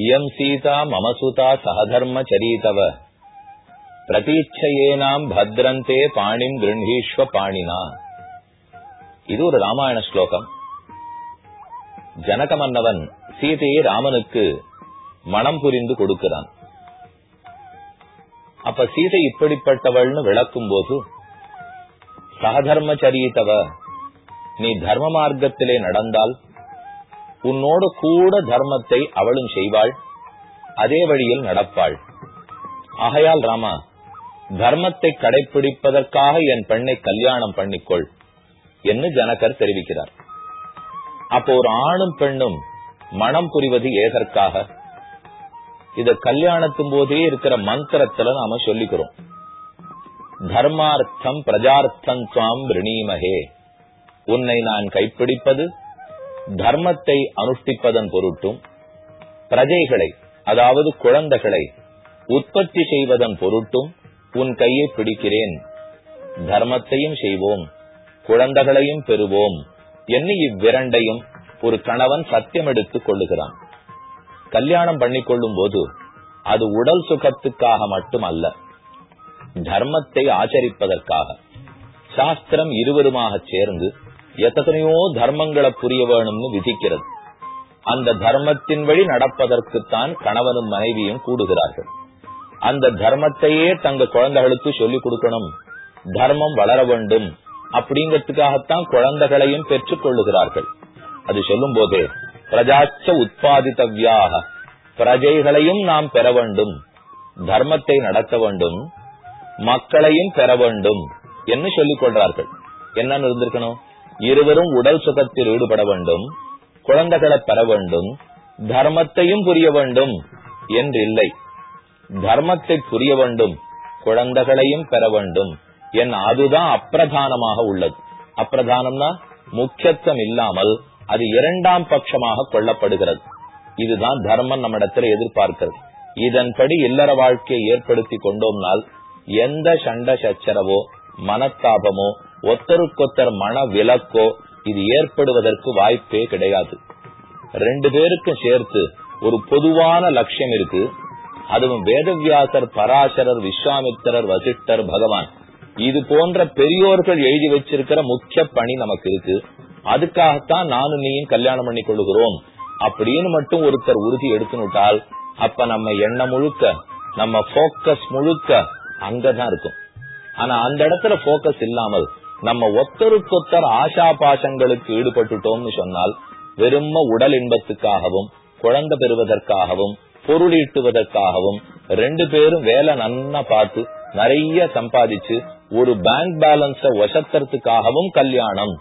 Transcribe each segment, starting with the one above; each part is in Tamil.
இயம் சீதா மமசுதா சகதர்ம சரீதவ பிரதீட்சையேனாம் பத்ரந்தே பாணிம் கிருணீஸ்வ பாணினா இது ஒரு ராமாயண ஸ்லோகம். ஜனக மன்னவன் சீதையை ராமனுக்கு மனம் புரிந்து கொடுக்கிறான். அப்ப சீதை இப்படிப்பட்டவள்னு விளக்கும் போது சகதர்மச்சரீதவ நீ தர்ம மார்க்கத்திலே நடந்தால் உன்னோடு கூட தர்மத்தை அவளும் செய்வாள் அதே வழியில் நடப்பாள். ஆகையால் ராமா தர்மத்தை கடைபிடிப்பதற்காக என் பெண்ணை கல்யாணம் பண்ணிக்கொள் என்று ஜனகர் தெரிவிக்கிறார். அப்போ ஒரு ஆணும் பெண்ணும் மனம் புரிவது ஏதற்காக? இத கல்யாணத்தும் போதே இருக்கிற மந்திரத்துல நாம சொல்லிக்கிறோம். தர்மார்த்தம் பிரஜார்த்தம் துவாம் ரிணீமகே உன்னை நான் கைப்பிடிப்பது தர்மத்தை அனுஷ்டிப்பதன் பொருட்டும் பிரஜைகளை அதாவது குழந்தைகளை உற்பத்தி செய்வதன் பொருட்டும் உன் கையை பிடிக்கிறேன். தர்மத்தையும் செய்வோம் குழந்தைகளையும் பெறுவோம் என்ன இவ்விரண்டையும் ஒரு கணவன் சத்தியம் எடுத்துக் கொள்ளுகிறான். கல்யாணம் பண்ணிக்கொள்ளும் போது அது உடல் சுகத்துக்காக மட்டுமல்ல தர்மத்தை ஆச்சரிப்பதற்காக. சாஸ்திரம் இருவருமாக சேர்ந்து எத்தனையோ தர்மங்களை புரிய வேணும்னு விதிக்கிறது. அந்த தர்மத்தின் வழி நடப்பதற்குத்தான் கணவனும் மனைவியும் கூடுகிறார்கள். அந்த தர்மத்தையே தங்க குழந்தைகளுக்கு சொல்லிக் கொடுக்கணும். தர்மம் வளர வேண்டும். அப்படிங்கிறதுக்காகத்தான் குழந்தைகளையும் பெற்றுக் கொள்ளுகிறார்கள். அது சொல்லும் போதே பிரஜாச்ச உற்பாதித்தவியாக பிரஜைகளையும் நாம் பெற வேண்டும். தர்மத்தை நடத்த வேண்டும். மக்களையும் பெற வேண்டும். என்று சொல்லிக் கொள்றார்கள் என்னன்னு இருந்திருக்கணும்? இருவரும் உடல் சுகத்தில் ஈடுபட வேண்டும் குழந்தைகளை பெற வேண்டும் தர்மத்தையும் புரிய வேண்டும் என்றில்லை தர்மத்தை புரிய வேண்டும் குழந்தைகளையும் பெற வேண்டும் என் அதுதான் அப்பிரதானமாக உள்ளது. அப்பிரதானம்னா முக்கியத்துவம் இல்லாமல் அது இரண்டாம் பட்சமாக கொள்ளப்படுகிறது. இதுதான் தர்மம் நம்ம இடத்துல எதிர்பார்க்கிறது. இதன்படி இல்லற வாழ்க்கையை ஏற்படுத்தி கொண்டோம்னால் எந்த சண்ட சச்சரவோ மனத்தாபமோ ஒத்தருக்கொத்தர் மன விலக்கோ இது ஏற்படுவதற்கு வாய்ப்பே கிடையாது. ரெண்டு பேருக்கும் சேர்த்து ஒரு பொதுவான லட்சியம் இருக்கு. அதுவும் வேதவியாசர் பராசரர் விஸ்வாமித்திரர் வசிஷ்டர் பகவான். இது போன்ற பெரியோர்கள் எழுதி வச்சிருக்கிற முக்கிய பணி நமக்கு இருக்கு. அதுக்காகத்தான் நானும் நீயும் கல்யாணம் பண்ணி கொள்ளுகிறோம் அப்படின்னு மட்டும் ஒருத்தர் உறுதி எடுத்துனுட்டால் அப்ப நம்ம எண்ணம் முழுக்க நம்ம போக்கஸ் முழுக்க அங்கதான் இருக்கும். ஆனா அந்த இடத்துல போக்கஸ் இல்லாமல் நம்ம ஒத்தருக்கொத்தர் ஆஷா பாஷங்களுக்கு ஈடுபட்டுட்டோம்னு சொன்னால் வெறும உடல் இன்பத்துக்காகவும் குழந்தை பெறுவதற்காகவும் பொருள் ஈட்டுவதற்காகவும் ரெண்டு பேரும் வேலை நன்னா பார்த்து நிறைய சம்பாதிச்சு ஒரு பேங்க் பேலன்ஸ வசத்துறதுக்காகவும் கல்யாணம்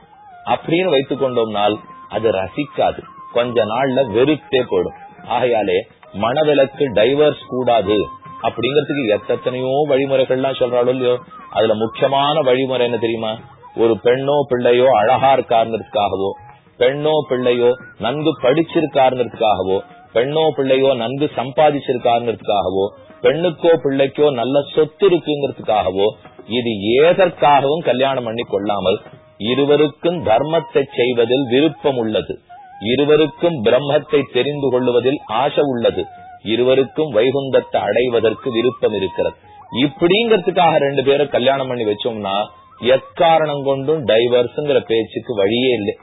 அப்படின்னு வைத்துக் கொண்டோம்னால் அது ரசிக்காது. கொஞ்ச நாள்ல வெறுத்தே போடும் ஆகையாலே மனவிலக்கு டைவர்ஸ் கூடாது. அப்படிங்கறதுக்கு எத்தனையோ வழிமுறைகள்லாம் சொல்றாளோ இல்லையோ அதுல முக்கியமான வழிமுறை என்ன தெரியுமா? ஒரு பெண்ணோ பிள்ளையோ அழகா இருக்காருங்கிறதுக்காகவோ பெண்ணோ பிள்ளையோ நன்கு படிச்சிருக்காருங்கிறதுக்காகவோ பெண்ணோ பிள்ளையோ நன்கு சம்பாதிச்சிருக்காருங்கிறதுக்காகவோ பெண்ணுக்கோ பிள்ளைக்கோ நல்ல சொத்து இருக்குங்கிறதுக்காகவோ இது ஏதற்காகவும் கல்யாணம் பண்ணி கொள்ளாமல் இருவருக்கும் தர்மத்தை செய்வதில் விருப்பம் உள்ளது. இருவருக்கும் பிரம்மத்தை தெரிந்து கொள்வதில் ஆசை உள்ளது. இருவருக்கும் வைகுந்தத்தை அடைவதற்கு விருப்பம் இருக்கிறது. இப்படிங்கிறதுக்காக ரெண்டு பேரும் கல்யாணம் பண்ணி வச்சோம்னா எக்காரணம் கொண்டும் டைவர்ஸ்ங்கிற பேச்சுக்கு வழியே இல்லை.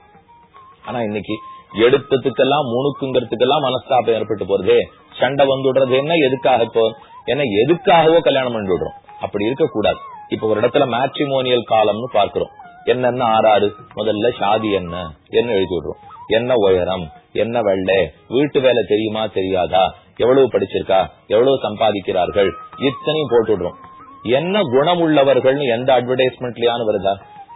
ஆனா இன்னைக்கு எடுத்ததுக்கெல்லாம் முணுக்குங்கிறதுக்கெல்லாம் மனஸ்தாபம் ஏற்பட்டு போறதே. சண்டை வந்துடுறது என்ன? எதுக்காக இப்போ? ஏன்னா எதுக்காகவோ கல்யாணம் பண்ணி விடுறோம். அப்படி இருக்க கூடாது இப்ப ஒரு இடத்துல மேட்ரிமோனியல் காலம்னு பார்க்கிறோம். என்னென்ன ஆறாறு? முதல்ல சாதி என்ன? என்ன எழுதி விடுறோம்? என்ன உயரம்? என்ன வெள்ளை? வீட்டு வேலை தெரியுமா தெரியாதா? எவ்வளவு படிச்சிருக்கா? எவ்வளவு சம்பாதிக்கிறார்கள்? இத்தனையும் போட்டுடுறோம் என்ன குணம் உள்ளவர்கள்னு எந்த அட்வர்டைஸ்மெண்ட்லயானு வருதா?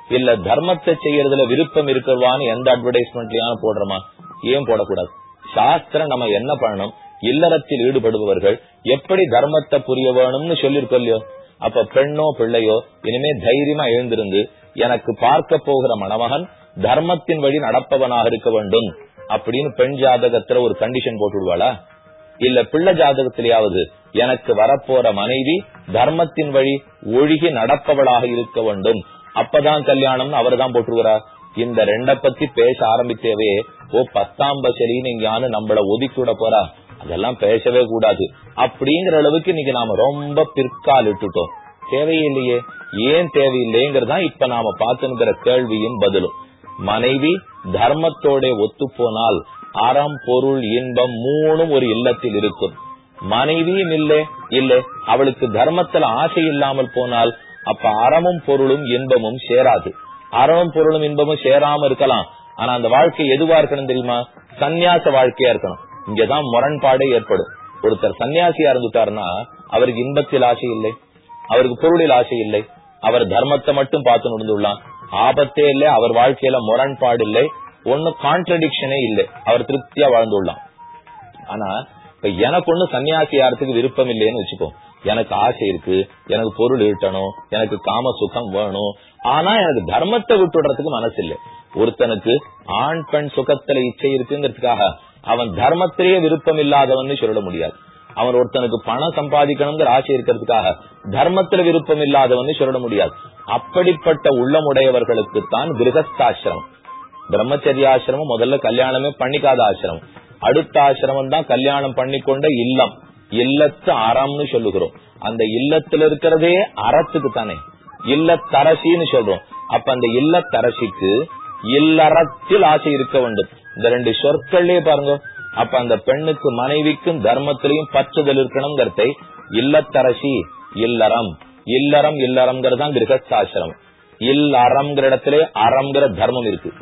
இல்ல தர்மத்தை செய்யறதுல விருப்பம் இருக்கிறவான்னு எந்த அட்வர்டைஸ்மெண்ட்லயான போடுறோமா? ஏன் போடக்கூடாது? சாஸ்திரம் நம்ம என்ன பண்ணணும்? இல்லறத்தில் ஈடுபடுபவர்கள் எப்படி தர்மத்தை புரிய வேணும்னு சொல்லிருக்கோம் இல்லையோ? அப்ப பெண்ணோ பிள்ளையோ இனிமே தைரியமா எழுந்திருந்து எனக்கு பார்க்க போகிற மணமகன் தர்மத்தின் வழி நடப்பவனாக இருக்க வேண்டும் அப்படின்னு பெண் ஜாதகத்துல ஒரு கண்டிஷன் போட்டுடுவாளா இல்ல பிள்ளை ஜாதகத்திலேயாவது எனக்கு வரப்போற மனைவி தர்மத்தின் வழி ஒழுகி நடப்பவளாக இருக்க வேண்டும். அப்பதான் கல்யாணம்னு அவர் தான் இந்த ரெண்ட பத்தி பேச ஆரம்பித்தவே ஓ பத்தாம் பசலின்னு எங்கேயானு நம்மள ஒதுக்கி விட போறா. அதெல்லாம் பேசவே கூடாது. அப்படிங்கிற அளவுக்கு இன்னைக்கு நாம ரொம்ப பிற்கால் இட்டுட்டோம். தேவையில்லையே ஏன் தேவையில்லைங்கிறதா இப்ப நாம பார்த்துங்கிற கேள்வியும் பதிலும். மனைவி தர்மத்தோட ஒத்து போனால் அறம் பொருள் இன்பம் மூணும் ஒரு இல்லத்தில் இருக்கும். மனைவியும் இல்லை இல்லை. அவளுக்கு தர்மத்துல ஆசை இல்லாமல் போனால் அப்ப அறமும் பொருளும் இன்பமும் சேராது. அறமும் பொருளும் இன்பமும் சேராம இருக்கலாம். ஆனா அந்த வாழ்க்கை எதுவா இருக்கணும் தெரியுமா? சன்னியாச வாழ்க்கையா இருக்கணும். இங்கதான் முரண்பாடே ஏற்படும். ஒருத்தர் சன்னியாசியா இருந்துட்டாருன்னா அவருக்கு இன்பத்தில் ஆசை இல்லை. அவருக்கு பொருளில் ஆசை இல்லை. அவர் தர்மத்தை மட்டும் பார்த்து நடந்துள்ளான். ஆபத்தே இல்லை. அவர் வாழ்க்கையில முரண்பாடு இல்லை. ஒன்னும் கான்ட்ரடிக்ஷனே இல்லை. அவர் திருப்தியா வாழ்ந்துள்ளார் ஆனா இப்ப எனக்கு ஒண்ணு சன்னியாசி யாரத்துக்கு விருப்பம் இல்லைன்னு வச்சுக்கோ. எனக்கு ஆசை இருக்கு எனக்கு பொருள் ஈட்டணும் எனக்கு காம சுகம் வேணும். ஆனா எனக்கு தர்மத்தை விட்டுடுறதுக்கு மனசு இல்லை ஒருத்தனுக்கு ஆண் பெண் சுகத்துல இச்சை இருக்குங்கிறதுக்காக அவன் தர்மத்திலேயே விருப்பம் இல்லாதவன் சொல்ல முடியாது. அவன் ஒருத்தனுக்கு பணம் சம்பாதிக்கணுங்கிற ஆசை இருக்கிறதுக்காக தர்மத்துல விருப்பம் இல்லாதவன் சொல்ல முடியாது. அப்படிப்பட்ட உள்ளமுடையவர்களுக்கு தான் கிரகஸ்தாசிரமம். பிரம்மச்சரியாசிரமம் முதல்ல கல்யாணமே பண்ணிக்காத ஆசிரமம். அடுத்த ஆசிரமம் தான் கல்யாணம் பண்ணிக்கொண்ட இல்லம். இல்லத்து அறம்னு சொல்லுகிறோம். அந்த இல்லத்துல இருக்கிறதே அறத்துக்கு தானே. இல்லத்தரசின்னு சொல்றோம். அப்ப அந்த இல்லத்தரசிக்கு இல்லறத்தில் ஆசை இருக்க வேண்டும். இந்த ரெண்டு சொற்கள்லயே பாருங்க. அப்ப அந்த பெண்ணுக்கு மனைவிக்கும் தர்மத்திலையும் பற்றுதல் இருக்கணுங்கிறதை இல்லத்தரசி இல்லறம். இல்லறம் இல்லறம்ங்கிறது தான் கிரகஸ்தாசிரமம். இல்லறம்ங்கிற இடத்துல அறம்ங்கிற தர்மம் இருக்கு.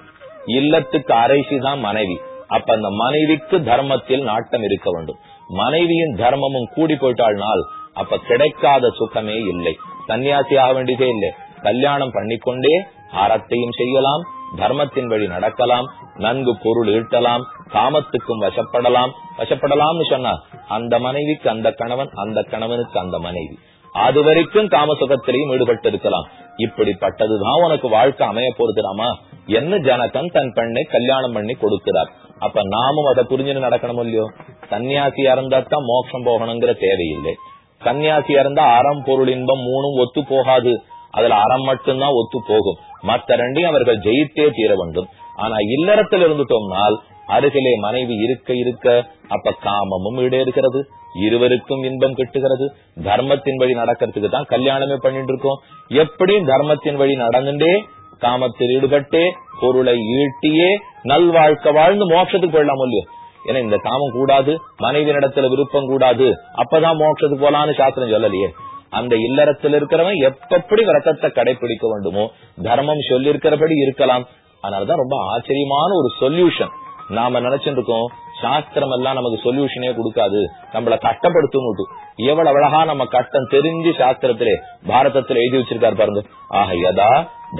இல்லத்துக்கு அரைசி தான் மனைவி. அப்ப அந்த மனைவிக்கு தர்மத்தில் நாட்டம் இருக்க வேண்டும். மனைவியின் தர்மமும் கூடி போயிட்டாள்னால் அப்ப கிடைக்காத சுகமே இல்லை. சன்னியாசி ஆக வேண்டியதே இல்லை. கல்யாணம் பண்ணிக்கொண்டே அறத்தையும் செய்யலாம் தர்மத்தின் வழி நடக்கலாம் நன்கு பொருள் ஈட்டலாம் காமத்துக்கும் வசப்படலாம். வசப்படலாம்னு சொன்னா அந்த மனைவிக்கு அந்த கணவன் அந்த கணவனுக்கு அந்த மனைவி. அது வரைக்கும் காம சுகத்திலையும் ஈடுபட்டு இருக்கலாம் இப்படிப்பட்டதுதான் உனக்கு வாழ்க்கை அமைய போறதுடாமா என்ன ஜனகன் தன் பெண்ணை கல்யாணம் பண்ணி கொடுக்கிறார் அப்ப நாமும் அதை புரிஞ்சுன்னு நடக்கணும் இல்லையோ சன்னியாசியா இருந்தா தான் மோட்சம் போகணுங்கிற தேவையில்லை சன்னியாசியா இருந்தா அறம் பொருள் இன்பம் மூணும் ஒத்து போகாது அதுல அறம் மட்டும்தான் ஒத்து போகும் மற்ற ரெண்டையும் அவர்கள் ஜெயித்தே தீர வேண்டும் ஆனா இல்லறத்தில் இருந்துட்டோம்னால் அருகிலே மனைவி இருக்க இருக்க அப்ப காமமும் இருக்கிறது இருவருக்கும் இன்பம் கிட்டுகிறது தர்மத்தின் வழி நடக்கிறதுக்கு தான் கல்யாணமே பண்ணிட்டு இருக்கோம் எப்படியும் தர்மத்தின் வழி நடந்துட்டே காமத்தில் ஈடுபட்டே பொருளை ஈட்டியே நல்வாழ்க்கை வாழ்ந்து மோட்சத்துக்கு போயிடலாம் இல்லையோ? ஏன்னா இந்த காமம் கூடாது மனைவி நடத்துல விருப்பம் கூடாது அப்பதான் மோட்சத்துக்கு போலான்னு சாஸ்திரம் சொல்லலையே? அந்த இல்லறத்தில் இருக்கிறவன் எப்படி விரதத்தை கடைபிடிக்க வேண்டுமோ தர்மம் சொல்லி இருக்கிறபடி இருக்கலாம். அதனாலதான் ரொம்ப ஆச்சரியமான ஒரு சொல்யூஷன் நாம நினைச்சிருக்கோம் சாஸ்திரம் எல்லாம் நமக்கு சொல்யூஷனே கொடுக்காது. நம்மள கட்டப்படுத்தும் எவ்வளவு அழகா நம்ம கஷ்டம் தெரிஞ்சு சாஸ்திரத்திலே பாரதத்துல எழுதி வச்சிருக்காரு பாருங்க. ஆக யதா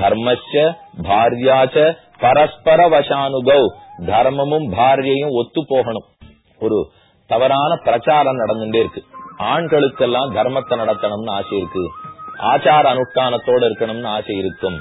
தர்மச்ச பாரியாச்ச பரஸ்பர வசானுகவ் தர்மமும் பாரியையும் ஒத்து போகணும் ஒரு தவறான பிரச்சாரம் நடந்துட்டே இருக்கு. ஆண்களுக்கெல்லாம் தர்மத்தை நடத்தணும்னு ஆசை இருக்கு. ஆச்சார அனுஷ்டானத்தோட இருக்கணும்னு ஆசை இருக்கும்.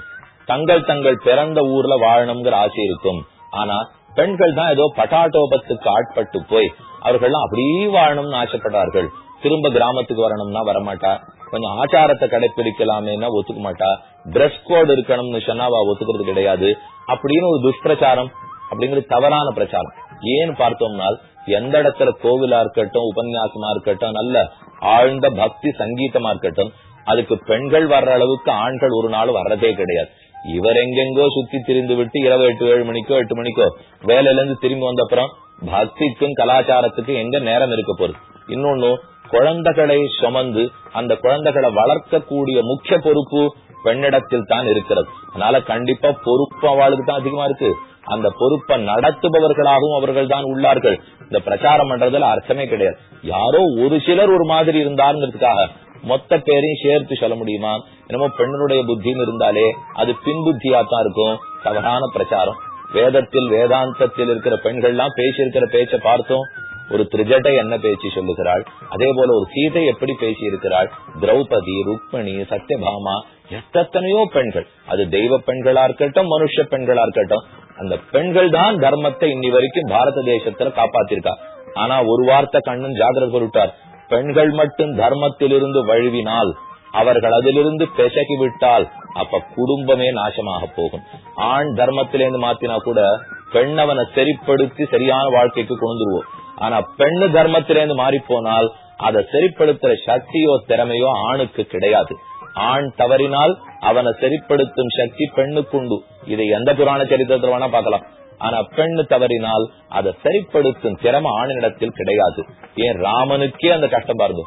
தங்கள் தங்கள் பிறந்த ஊர்ல வாழணுங்கிற ஆசை இருக்கும். ஆனா பெண்கள் தான் ஏதோ பட்டாட்டோபத்துக்கு ஆட்பட்டு போய் அவர்கள்லாம் அப்படியே வாழணும்னு ஆசைப்படுறார்கள். திரும்ப கிராமத்துக்கு வரணும்னா வரமாட்டா. கொஞ்சம் ஆச்சாரத்தை கடைபிடிக்கலாமேன்னா ஒத்துக்க மாட்டா. டிரெஸ் கோட் இருக்கணும்னு சொன்னா அவ ஒத்துக்கிறது கிடையாது. அப்படின்னு ஒரு துஷ்பிரச்சாரம் அப்படிங்கிறது தவறான பிரச்சாரம். ஏன்னு பார்த்தோம்னால் எந்த இடத்துல கோவிலா இருக்கட்டும் உபன்யாசமா இருக்கட்டும் நல்ல ஆழ்ந்த பக்தி சங்கீதமா இருக்கட்டும் அதுக்கு பெண்கள் வர்ற அளவுக்கு ஆண்கள் ஒரு நாள் வர்றதே கிடையாது. இவர் எங்கெங்கோ சுத்தி திரிந்து விட்டு இரவு எட்டு ஏழு மணிக்கோ எட்டு மணிக்கோ வேலையில இருந்து திரும்பி வந்த அப்புறம் பக்திக்கும் கலாச்சாரத்துக்கும் எங்க நேரம் இருக்க போகுது? இன்னொன்னு குழந்தைகளை சுமந்து அந்த குழந்தைகளை வளர்க்கக்கூடிய முக்கிய பொறுப்பு பெண்ணிடத்தில் தான் இருக்கிறது. அதனால கண்டிப்பா பொறுப்பு அவளுக்கு தான் அதிகமா இருக்கு. அந்த பொறுப்பை நடத்துபவர்களாகவும் அவர்கள் தான் உள்ளார்கள். இந்த பிரச்சாரம் பண்றதுல அர்த்தமே கிடையாது. யாரோ ஒரு சிலர் ஒரு மாதிரி இருந்தாருங்கிறதுக்காக மொத்த பேரையும் சேர்த்து சொல்ல முடியுமா? என்னமோ பெண்ணுடைய புத்தின்னு இருந்தாலே அது பின்புத்தியா தான் இருக்கும். தவறான பிரச்சாரம். வேதத்தில் வேதாந்தத்தில் இருக்கிற பெண்கள்லாம் பேசியிருக்கிற பேச்சை பார்த்தோம். ஒரு திருஜடை என்ன பேச்சு சொல்லுகிறாள்? அதே போல ஒரு சீதை எப்படி பேசி இருக்கிறாள் திரௌபதி ருக்மணி சத்யபாமா எத்தனையோ பெண்கள். அது தெய்வ பெண்களா இருக்கட்டும் மனுஷ பெண்களா இருக்கட்டும். அந்த பெண்கள் தான் தர்மத்தை இன்னி வரைக்கும் பாரத தேசத்துல காப்பாத்திருக்கா. ஆனா ஒரு வார்த்தை கண்ணன் ஜாகிரத சொல்லிட்டார் பெண்கள் மட்டும் தர்மத்திலிருந்து வழுவினால் அவர்கள் அதிலிருந்து பெசகி விட்டால் அப்ப குடும்பமே நாசமாக போகும். ஆண் தர்மத்திலேருந்து மாத்தினா கூட பெண் அவனை சரிப்படுத்தி சரியான வாழ்க்கைக்கு கொண்டுருவோம் ஆனா பெண்ணு தர்மத்திலேருந்து மாறி போனால் அதை சரிப்படுத்துற சக்தியோ திறமையோ ஆணுக்கு கிடையாது. ஆண் தவறினால் அவனை சரிப்படுத்தும் சக்தி பெண்ணுக்குண்டு. இதை எந்த புராண சரித்திரத்தில் வேணா பார்க்கலாம். ஆனா பெண்ணு தவறினால் அதை சரிப்படுத்தும் திறமை ஆணினிடத்தில் கிடையாது. ஏன்? ராமனுக்கே அந்த கஷ்டம் பாருங்க.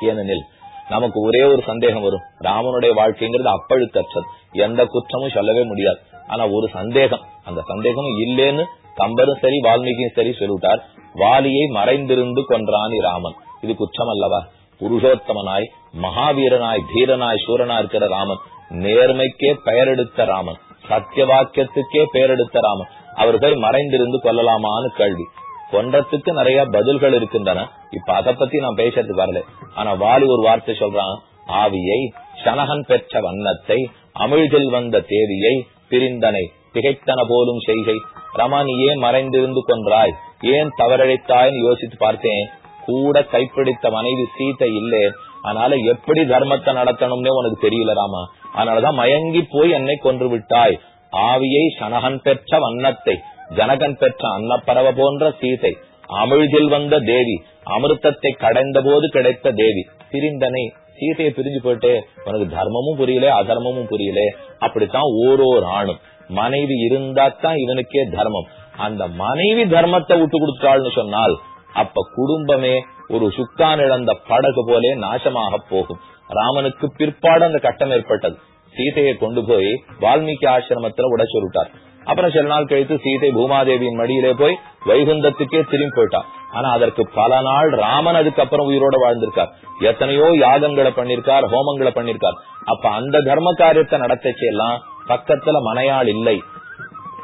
ஏனெனில் நமக்கு ஒரே ஒரு சந்தேகம் வரும். ராமனுடைய வாழ்க்கைங்கிறது அப்பழுக்கற்றது. எந்த குற்றமும் சொல்லவே முடியாது. ஆனா ஒரு சந்தேகம். அந்த சந்தேகமும் இல்லேன்னு கம்பரும் சரி வால்மீகியும் சரி சொல்லிவிட்டார். வாலியை மறைந்திருந்து கொன்றான் ராமன். இது குற்றம் அல்லவா புருஷோத்தமனாய் மகாவீரனாய் தீரனாய் சூரனா இருக்கிற ராமன். நேர்மைக்கே பெயரெடுத்த ராமன். சத்திய வாக்கியத்துக்கே பெயரெடுத்த ராமன். அவர்கள் மறைந்திருந்து கொல்லலாமான்னு கேள்வி. கொன்றத்துக்கு நிறைய பதில்கள் இருக்கின்றன. இப்ப அதை பத்தி நான் பேசுறது வரல. ஆனா வாலி ஒரு வார்த்தை சொல்றான். ஆவியை சனகன் பெற்ற வண்ணத்தை அமிழ்தில் வந்த தேவியை பிரிந்தனை திகைத்தன போலும் செய்கை. ரமா நீ ஏன் மறைந்திருந்து கொன்றாய்? ஏன் தவறழைத்தாய்னு யோசித்து பார்த்தேன். கூட கைப்பிடித்த மனைவி சீத்தை இல்லை. அதனால எப்படி தர்மத்தை நடத்தணும்னே உனக்கு தெரியல ராமா. அதனாலதான் மயங்கி போய் என்னை கொன்று விட்டாய். ஆவியை சனகன் பெற்ற வண்ணத்தை ஜனகன் பெற்ற அன்னப்பறவ போன்ற சீதை அமிழ்தில் வந்த தேவி அமிர்தத்தை கடைந்த போது கிடைத்த தேவி பிரிந்தனை சீதையை பிரிஞ்சு போயிட்டு. உனக்கு தர்மமும் புரியல அதர்மமும் புரியல. அப்படித்தான் ஓரோர் ஆணும். மனைவி இருந்தா தான் இவனுக்கே தர்மம். அந்த மனைவி தர்மத்தை விட்டு கொடுத்தாள்னு சொன்னால் அப்ப குடும்பமே ஒரு சுக்கான் இழந்த படகு போலே நாசமாக போகும். ராமனுக்கு பிற்பாடு அந்த கட்டம் ஏற்பட்டது. சீதையை கொண்டு போய் வால்மீகி ஆசிரமத்துல உட சொல்லிட்டார். அப்புறம் சில நாள் கழித்து சீதை பூமாதேவியின் மடியிலே போய் வைகுந்தத்துக்கே திரும்பி போயிட்டான். ஆனா அதற்கு பல நாள் ராமன் அதுக்கப்புறம் உயிரோட வாழ்ந்திருக்கார். எத்தனையோ யாகங்களை பண்ணிருக்கார் ஹோமங்களை பண்ணிருக்கார். அப்ப அந்த தர்ம காரியத்தை நடத்தச்சு எல்லாம் பக்கத்துல மனையாள் இல்லை.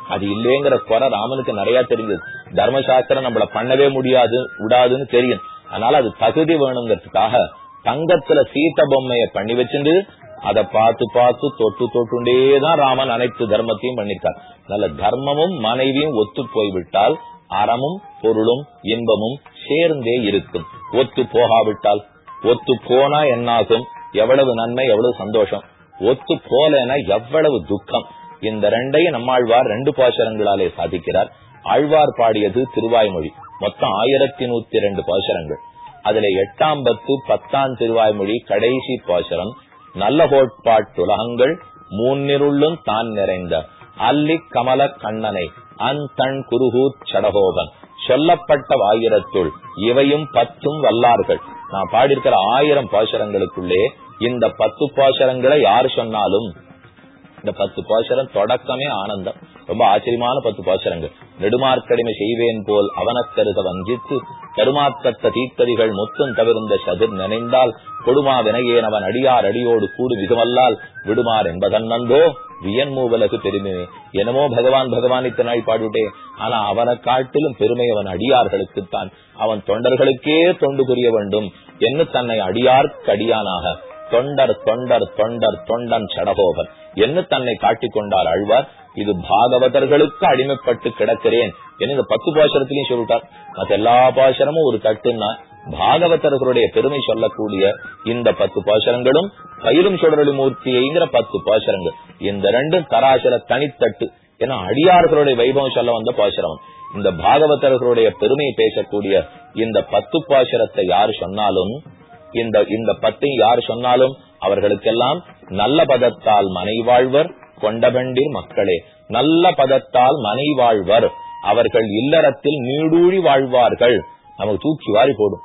அது இல்லைங்கிற குறை ராமனுக்கு நிறைய தெரிஞ்சது தர்மசாஸ்திரம் நம்மள பண்ணவே முடியாது விடாதுன்னு தெரியும். அதனால அது தகுதி வேணுங்கிறதுக்காக தங்கத்துல சீத்த பொம்மைய பண்ணி வச்சுட்டு அதை பார்த்து பார்த்து தொட்டு தொட்டுண்டேதான் ராமன் அனைத்து தர்மத்தையும் பண்ணிருக்கார். நல்ல தர்மமும் மனைவியும் ஒத்து போய்விட்டால் அறமும் பொருளும் இன்பமும் சேர்ந்தே இருக்கும். ஒத்து போகாவிட்டால் ஒத்து போனா என்னாகும்? எவ்வளவு நன்மை எவ்வளவு சந்தோஷம்? ஒத்து போலனா எவ்வளவு துக்கம்? இந்த ரெண்டையும் நம்மாழ்வார் ரெண்டு பாசரங்களாலே சாதிக்கிறார். ஆழ்வார் பாடியது திருவாய்மொழி. மொத்தம் ஆயிரத்தி நூத்தி ரெண்டு பாசரங்கள். அதுல எட்டாம் பத்து பத்தாம் திருவாய்மொழி கடைசி பாசரம். நல்ல கோட்பாட்டுலகங்கள் மூன்னிருள்ளும் தான் நிறைந்த. அல்லி கமல கண்ணனை அந்தன் குருகூர் சடகோபன். சொல்லப்பட்ட ஆயிரத்துள் இவையும் பத்தும் வல்லார்கள். நான் பாடியிருக்கிற ஆயிரம் பாசரங்களுக்குள்ளே இந்த பத்து பாசரங்களை யார் சொன்னாலும் இந்த பத்து பாசரம் தொடக்கமே ஆனந்தம். ரொம்ப ஆச்சரியமான பத்து பாசரங்கள். நெடுமார்க்கடிமை செய்வேன் போல் அவனக்கருத வஞ்சித்து கருமாத்தத்த தீக்கதிகள் முத்தும் தவிர்ந்த சதிர் நினைந்தால் கொடுமா வினையேன் அவன் அடியார் அடியோடு கூடு விதமல்லால் விடுமார் என்பதன் நந்தோ வியன்மூவலகு பெருமை. என்னமோ பகவான் பகவான் இத்தனாய் பாடுட்டேன் ஆனா அவனை காட்டிலும் பெருமை அவன் அடியார்களுக்குத்தான். அவன் தொண்டர்களுக்கே தொண்டு புரிய வேண்டும். என்று தன்னை அடியார்க்கடியானாக? தொண்டர் தொண்டர் தொண்டர் தொண்டன் சடகோபன். என்ன தன்னை காட்டிக் கொண்டார் அழ்வார்? இது பாகவதர்களுக்கு அடிமைப்பட்டு கிடக்கிறேன் என்று பத்து பாசரத்திலையும் சொல்லிட்டார். மத்த எல்லா பாசரமும் ஒரு தட்டுன்னா பாகவதர்களுடைய பெருமை சொல்லக்கூடிய இந்த பத்து பாசரங்களும் பயிரும் சுடரொளி மூர்த்தியைங்கிற பத்து பாசரங்கள். இந்த ரெண்டும் தராசர தனித்தட்டு ஏன்னா அடியார்களுடைய வைபவம் சொல்ல வந்த பாசரம். இந்த பாகவதர்களுடைய பெருமை பேசக்கூடிய இந்த பத்து பாசரத்தை யாரு சொன்னாலும் இந்த இந்த பத்தை யார் சொன்னாலும் அவர்களுக்கெல்லாம் நல்ல பதத்தால் மனைவாழ்வர் கொண்டபண்டிர் மக்களே. நல்ல பதத்தால் மனைவாழ்வர். அவர்கள் இல்லறத்தில் நீடூழி வாழ்வார்கள். நமக்கு தூக்கி வாரி போடும்.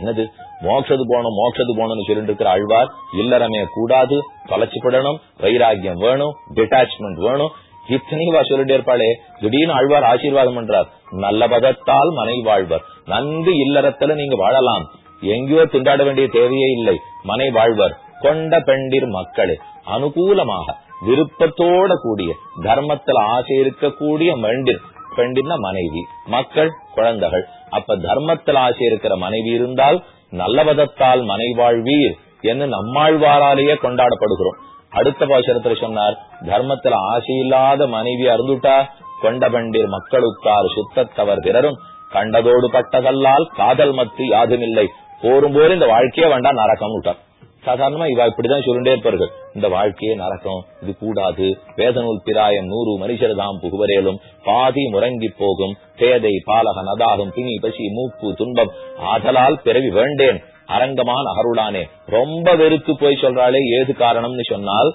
என்னது? மோட்சது போனோம் மோட்சது போனோம்னு சொல்லிட்டு இருக்கிற ஆழ்வார் இல்லறமே கூடாது தொலைச்சிப்படணும் வைராகியம் வேணும் டிட்டாச்மெண்ட் வேணும். இத்தனைவா சொல்லிட்டே இருப்பாளே. திடீர்னு ஆழ்வார் ஆசீர்வாதம் பண்றார். நல்ல பதத்தால் மனை வாழ்வர் நன்கு இல்லறத்துல நீங்க வாழலாம். எங்கேயோ திண்டாட வேண்டிய தேவையே இல்லை. மனை வாழ்வர் கொண்ட பெண்டிர் மக்களே அனுகூலமாக விருப்பத்தோட கூடிய தர்மத்துல ஆசை இருக்கக்கூடிய மெண்டிர் பெண்டின்னா மனைவி மக்கள் குழந்தைகள். அப்ப தர்மத்தில் ஆசை இருக்கிற மனைவி இருந்தால் நல்லவதத்தால் மனை வாழ்வீர் என்று நம்மாழ்வாராலேயே கொண்டாடப்படுகிறோம். அடுத்த பாசனத்துல சொன்னார் தர்மத்துல ஆசை இல்லாத மனைவி அருந்துட்டா கொண்ட பெண்டிர் மக்களுக்கார் சுத்தத்தவர் பிறரும் கண்டதோடு பட்டதல்லால் காதல் மத்து யாதுமில்லை. போரும் போது இந்த வாழ்க்கையே வேண்டாம் நரக்கம் விட்டார். சாதாரணமா இவா இப்படிதான் சொல்லிட்டே இருப்பார்கள். இந்த வாழ்க்கையே நரக்கம் இது கூடாது. வேதநூல் பிராயம் நூறு மனுஷர்தாம் புகுவரேலும். பாதி முறங்கி போகும். பேதை பாலக நதாகும். பிணி பசி மூப்பு துன்பம். ஆதலால் பிறவி வேண்டேன். அரங்கமான அருளானே ரொம்ப வெறுத்து போய் சொல்றாளே ஏது காரணம்னு சொன்னால்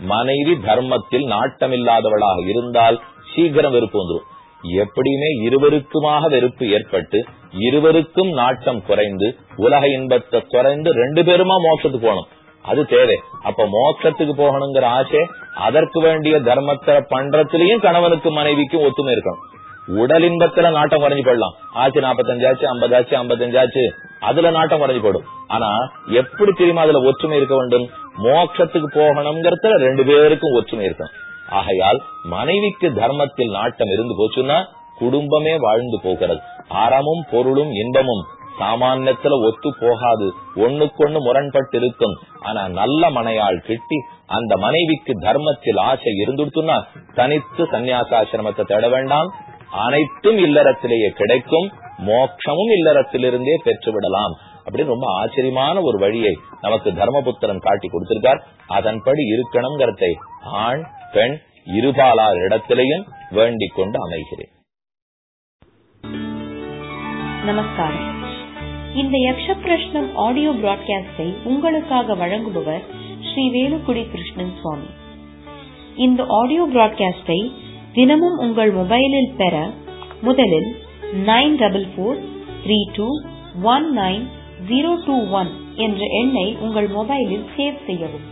மனைவி தர்மத்தில் நாட்டமில்லாதவளாக இருந்தால் சீக்கிரம் வெறுப்பு வந்துடும் எப்படியுமே இருவருக்குமாக வெறுப்பு ஏற்பட்டு இருவருக்கும் நாட்டம் குறைந்து உலக இன்பத்தை குறைந்து ரெண்டு பேருமா மோட்சத்துக்கு போகணும். அது தேவை. அப்ப மோட்சத்துக்கு போகணுங்கிற ஆசை அதற்கு வேண்டிய தர்மத்தை பண்றதுலயும் கணவனுக்கு மனைவிக்கும் ஒத்துமை இருக்கணும். உடல் இன்பத்துல நாட்டம் குறைஞ்சு போடலாம் ஆச்சு நாப்பத்தஞ்சாச்சு ஐம்பதாச்சு ஐம்பத்தஞ்சாச்சு அதுல நாட்டம் குறைஞ்சு போடும் ஆனா எப்படி தெரியுமா அதுல ஒற்றுமை இருக்க வேண்டும்? மோட்சத்துக்கு போகணுங்கிறதுல ரெண்டு பேருக்கும் ஒற்றுமை இருக்கும் ஆகையால் மனைவிக்கு தர்மத்தில் நாட்டம் இருந்து போச்சுன்னா குடும்பமே வாழ்ந்து போகிறது. அறமும் பொருளும் இன்பமும் சாமானியத்துல ஒத்து போகாது. ஒண்ணுக்கொண்ணு முரண்பட்டு இருக்கும் ஆனா நல்ல மனையாள் கிட்டி அந்த மனைவிக்கு தர்மத்தில் ஆசை இருந்துடுத்துன்னா தனித்து சன்னியாசாசிரமத்தை தேட வேண்டாம். அனைத்தும் இல்லறத்திலேயே கிடைக்கும். மோட்சமும் இல்லறத்திலிருந்தே பெற்றுவிடலாம். அப்படின்னு ரொம்ப ஆச்சரியமான ஒரு வழியை நமக்கு தர்மபுத்திரன் காட்டி கொடுத்திருக்கார். அதன்படி இருக்கணுங்கிறதை ஆண் பெண் இருபாலார் இடத்திலையும் வேண்டிக் கொண்டு அமைகிறேன். நமஸ்காரம். இந்த யக்ஷ பிரஷ்னம் ஆடியோ பிராட்காஸ்டை உங்களுக்காக வழங்குபவர் ஸ்ரீ வேலுக்குடி கிருஷ்ணன் சுவாமி. இந்த ஆடியோ பிராட்காஸ்டை தினமும் உங்கள் மொபைலில் பெற முதலில் nine double four three two one nine zero two one என்ற எண்ணை உங்கள் மொபைலில் சேவ் செய்யவும்.